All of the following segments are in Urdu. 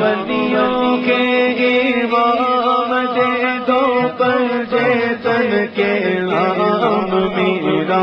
بدیوں کے گیوام دے دو پر جے تن کے نام میرا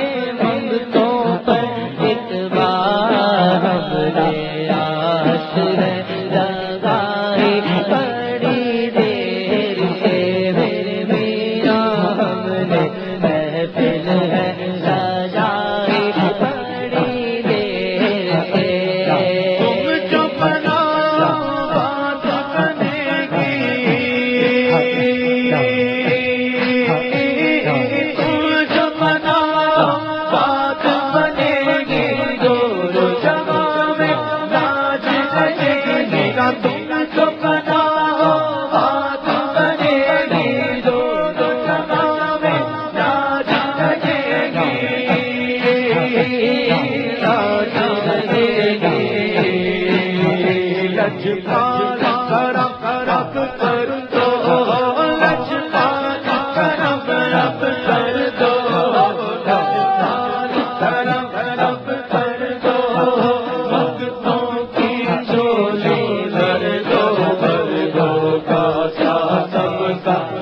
سب کا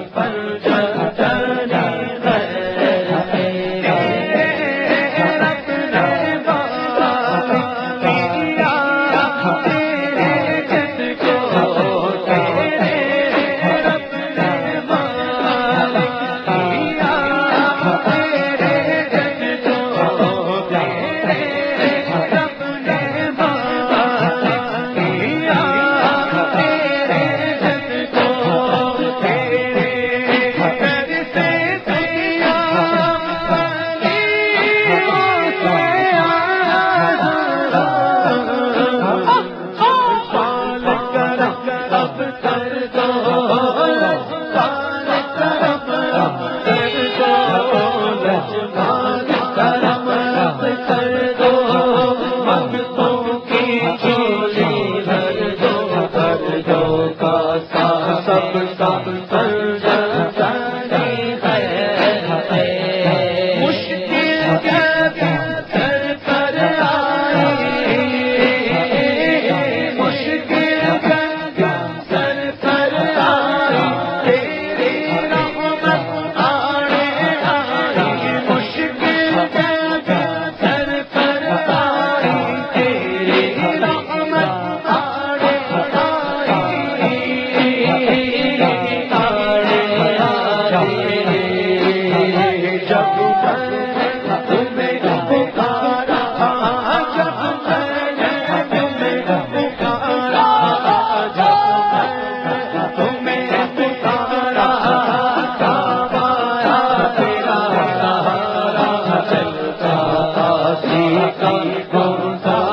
کون سا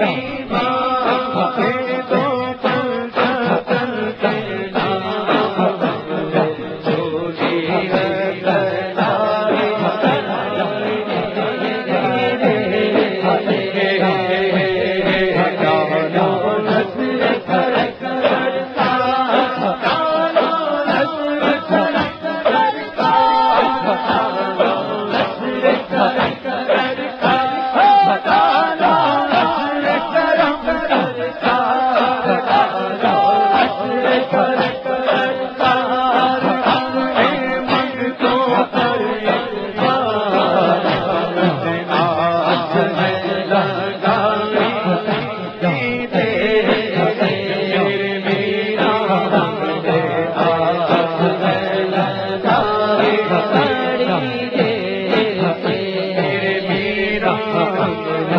کرتا ہوں کر